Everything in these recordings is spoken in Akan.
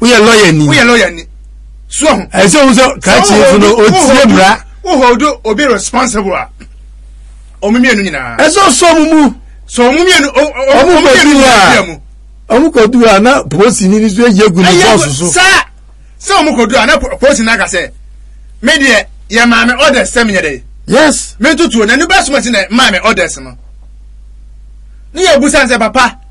woyɛ lɔya ni woyɛ lɔya ni so ho ɛsɛ ohun sɛ kakyi fo no o tie mura o hold obi responsible a ɔmo mmienu nyinaa ɛsɛ ɔsɔ ɔmo mu sɔ ɔmo mmienu ɔmo mmienu nyinaa mu ɔmo kɔ du a na polisi ni nso eyi egu ne bɔs so saa sɛ ɔmo kɔ du a na polisi na akasɛ mi deɛ yɛ maame ɔdɛ sɛ mi yɛ dɛ yes mi ntutu na ne ba suma si na maame ɔdɛ sɛ no ne yɛ busa nsɛ papa.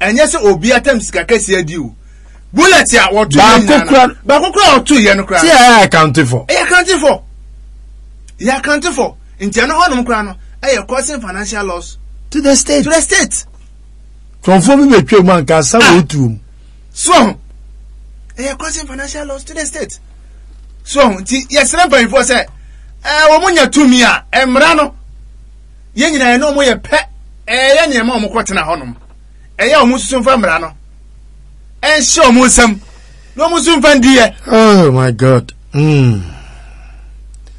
ɛnyɛ sɛ obi atam sika kɛseɛ adi o bullet a wɔto yɛ nyinaa baako kura a wɔto yɛ no kura. ti a yɛ akante fɔ. yɛ akante fɔ yɛ akante fɔ nti ɛno hɔnom kura no ɛyɛ causing financial loss. to the state to the state. tɔnfo bi bɛ twɛ mu anka asa ah. wɔ tuo mu. so ho ɛyɛ causing financial loss to the state so ho nti yɛsrɛ mpanyinfoɔ sɛ ɛɛ wɔn nyɛ tumi a mmara no. yɛn nyinaa yɛne wɔn yɛ pɛ ɛyɛ nneɛma wɔn kɔtena hɔnom ɛyɛ wɔn nsusu nfa mmara no ɛnhyɛ wɔn nsam na wɔn nso nfa ndi yɛ. oh my god. Mm.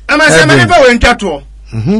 amansan mɛ nipa wɔ ntwa toɔ. Mm-hmm.